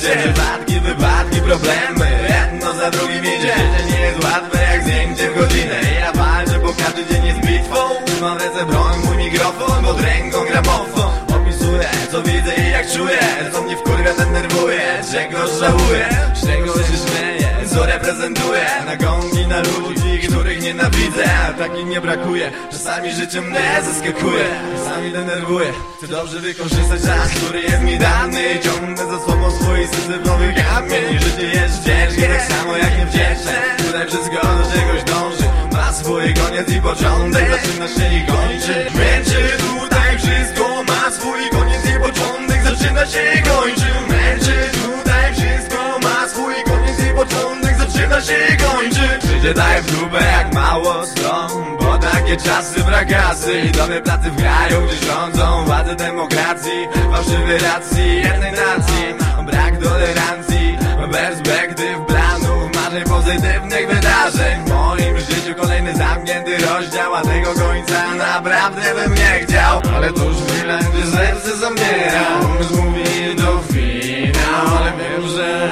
życie. Wypadki, wypadki, problemy? Jedno za drugim idzie. Życie nie jest łatwe jak zdjęcie w godzinę. Ja walczę, bo każdy dzień jest bitwą. W ręce broń, mój mikrofon Pod ręką gramofon Opisuję, co widzę i jak czuję. Co mnie wkurwia, denerwuje Czego żałuję, z czego się śmieję Co reprezentuję. Nagonki na ludzi, których nienawidzę. Takich nie brakuje Czasami życie mnie zaskakuje. Czasami denerwuje Chcę dobrze wykorzystać czas, który jest mi dany. Ciągnę za sobą swój syzyfowy kamień Życie jest ciężkie, tak samo jak niewdzięczne Tutaj wszystko do czegoś dąży. Ma swój koniec i początek Zaczyna się i kończy. Męczy tutaj wszystko Ma swój koniec i początek Zaczyna się i kończy. Męczy tutaj wszystko Ma swój koniec i początek Zaczyna się i kończy. Życie daje w dupę jak mało stron Bo takie czasy brak kasy I dobre pracy w kraju, gdzie rządzą Władze demokracji Fałszywej racji jednej nacji Brak tolerancji. Perspektyw, planów Marzeń pozytywnych wydarzeń. W moim życiu kolejny zamknięty rozdział A tego końca naprawdę bym nie chciał. Ale tuż chwilę, gdy serce zamiera Umysł mówi do finał Ale wiem, że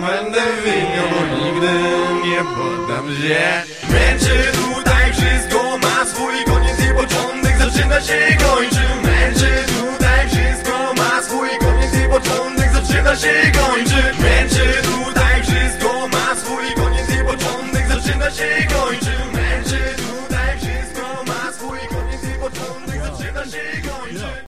będę winien Bo nigdy nie poddam się